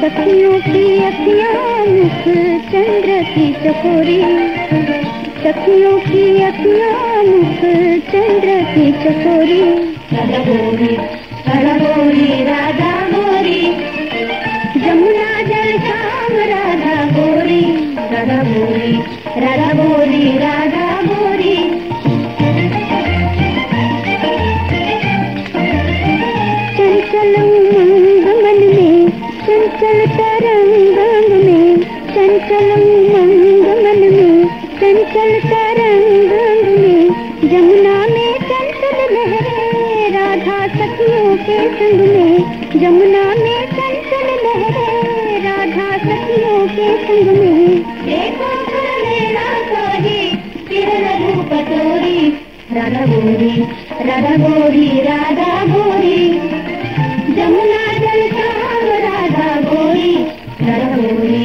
सखियों की चंद्र की चकोरी सखियों की अखियाँ चंद्र की चकोरी। राधा राधा चंचल में चंचल में चंचल में। जमुना में चंचल लहरे, राधा सखियों के संग में। जमुना में चंचल लहरे, राधा सखियों के संग में। गोरी राधा गोरी जमुना जल श्याम राधा गोरी राधा गोरी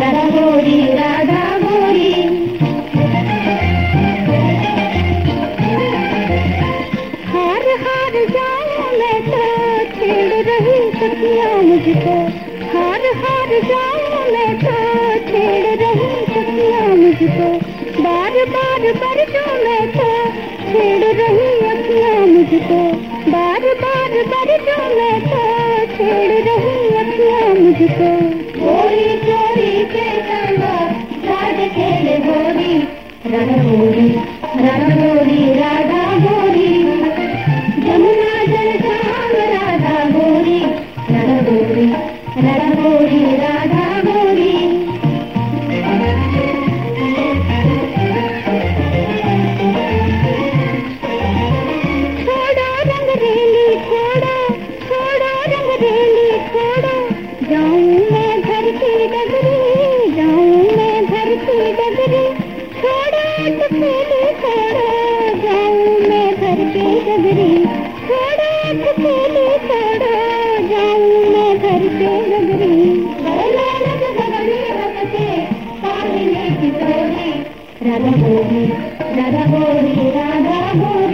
राधा गोरी राधा गोरी हार हार जाऊँ मैं तो छेड़ रही सखियाँ मुझको। हार हार जाऊँ मैं तो छेड़ रही सखियाँ मुझको। बार बार बरसो मैं तो छेड़ रही मुझको बार बार बरसो मैं तो छेड़ रही अखियाँ मुझको। गोरी चोरी के संग राज खेले गोरी राधा गोरी जमुना जल राधा गोरी गोरी राधा गोरी की बोली राधा बोली राधा गोरी